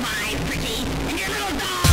my pretty and your little dog.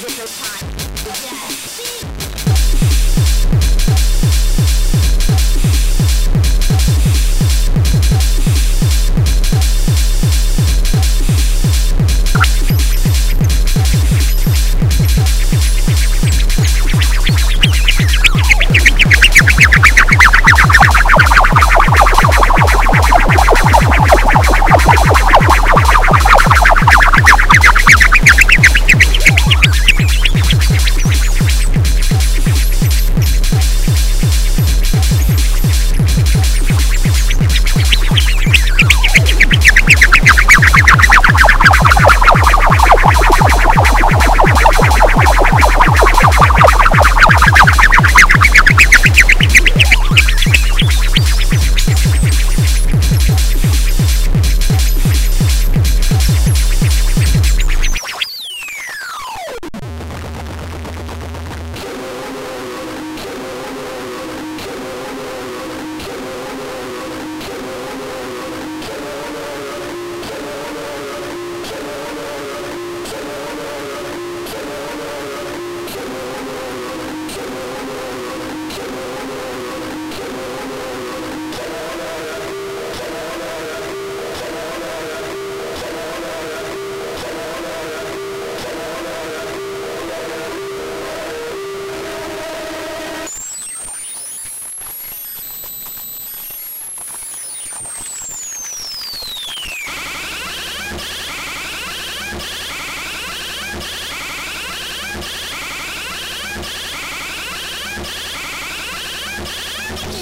different time.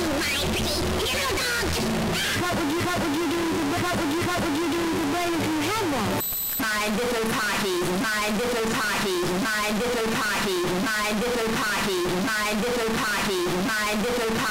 What would you, what would you do, what would you, what would you do brain if you had one? My disco parties, my disco parties, my disco parties, my disco parties, my disco parties, my disco parties.